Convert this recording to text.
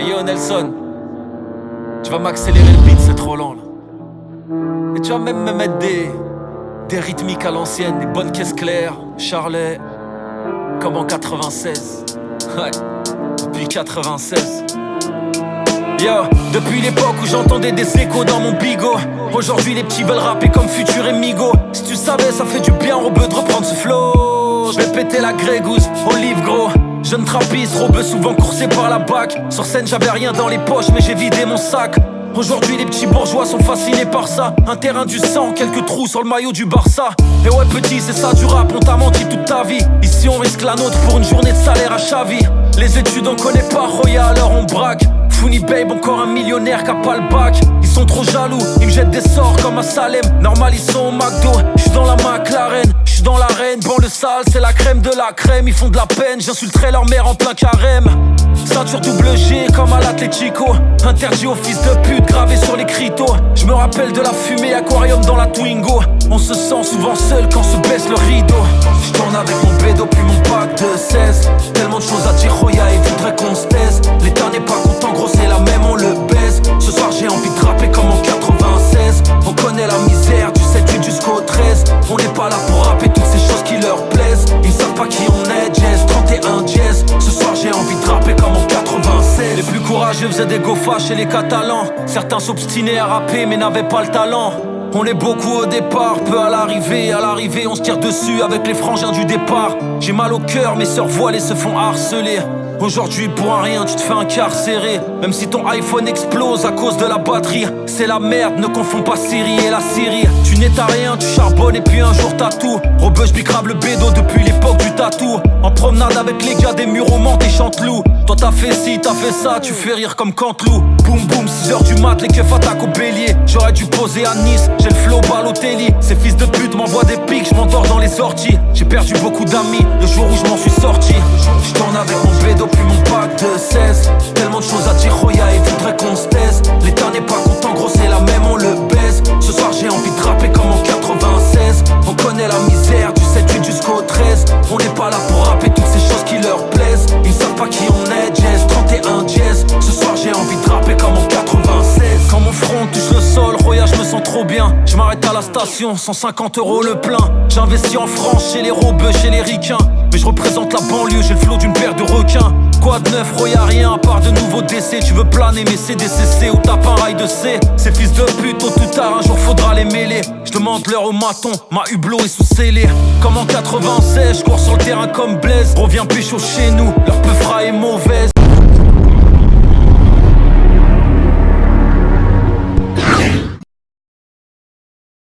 Yo Nelson, tu vas m'accélérer le beat, c'est trop lent là. Et tu vas même me mettre des, des rythmiques à l'ancienne, des bonnes caisses claires, Charlet, comme en 96. Ouais, depuis 96. Yo, depuis l'époque où j'entendais des échos dans mon bigot. Aujourd'hui, les petits veulent rapper comme Futur et. Si tu savais, ça fait du bien, rebeu de reprendre ce flow. Je vais péter la grégousse, olive gros. Jeune trappiste, robeux souvent coursé par la bac. Sur scène, j'avais rien dans les poches, mais j'ai vidé mon sac. Aujourd'hui, les petits bourgeois sont fascinés par ça. Un terrain du sang, quelques trous sur le maillot du Barça. Et ouais, petit, c'est ça du rap, on t'a menti toute ta vie. Ici, on risque la nôtre pour une journée de salaire à Chavi. Les études, on connaît pas Roya, alors on braque. Funny Babe, encore un millionnaire qui a pas le bac. Ils sont trop jaloux, ils me jettent des sorts comme à Salem. Normal, ils sont au McDo, j'suis dans la McLaren. J'suis dans l'arène, bon le sale, c'est la crème de la crème. Ils font de la peine, j'insulterai leur mère en plein carême. Ceinture double G comme à l'Atletico. Interdit au fils de pute gravé sur les critos. Je me rappelle de la fumée aquarium dans la Twingo. On se sent souvent seul quand se baisse le rideau. Je tourne avec mon bédo puis mon pack de 16. Tellement de choses à dire, pas qui on est, jazz, 31 jazz. Ce soir j'ai envie de rapper comme en 96. Les plus courageux faisaient des gofas chez les Catalans. Certains s'obstinaient à rapper mais n'avaient pas le talent. On est beaucoup au départ, peu à l'arrivée. À l'arrivée, on se tire dessus avec les frangins du départ. J'ai mal au cœur, mes sœurs voilées se font harceler. Aujourd'hui, pour un rien, tu te fais incarcérer. Même si ton iPhone explose à cause de la batterie, c'est la merde, ne confonds pas Syrie et la Syrie. Tu n'es à rien, tu charbonnes et puis un jour t'as tout. Robeux, je le bédo depuis l'époque du tatou. En promenade avec les gars des murs au Mans et Chanteloup. Toi t'as fait ci, t'as fait ça, tu fais rire comme Cantelou. Boum boum, 6h du mat, les keufs attaquent au bélier. J'aurais dû poser à Nice, j'ai le flow Balotelli. Ces fils de pute m'envoient des pics, je m'endors dans les sorties. J'ai perdu beaucoup d'amis le jour où je m'en suis sorti. Je tourne avec bédo puis mon pack de 16. Tellement de choses à dire, Roya, et voudrait qu'on se taise. L'état n'est pas content, gros, c'est la même, on le baise. Ce soir j'ai envie de rapper comme en 96. On connaît la misère du 7-8 jusqu'au 13. On n'est pas là pour rapper toutes ces choses qui leur plaisent. Ils savent pas qui on est, jazz, 31 jazz. Ce soir j'ai envie de rapper comme en 96. Quand mon front touche le sol, Roya, je me sens trop bien. Je m'arrête à la station, 150 euros le plein. J'investis en France chez les robeux, chez les ricains. Mais je représente la banlieue, j'ai le flot d'une paire de Quoi de neuf, Roya, rien à part de nouveaux décès. Tu veux planer, mais c'est DCC ou tape un rail de C. Ces fils de pute, tôt ou tard, un jour faudra les mêler. Je demande l'heure au maton, ma hublot est sous scellé. Comme en 96, je cours sur le terrain comme Blaise. Reviens pécho chez nous, leur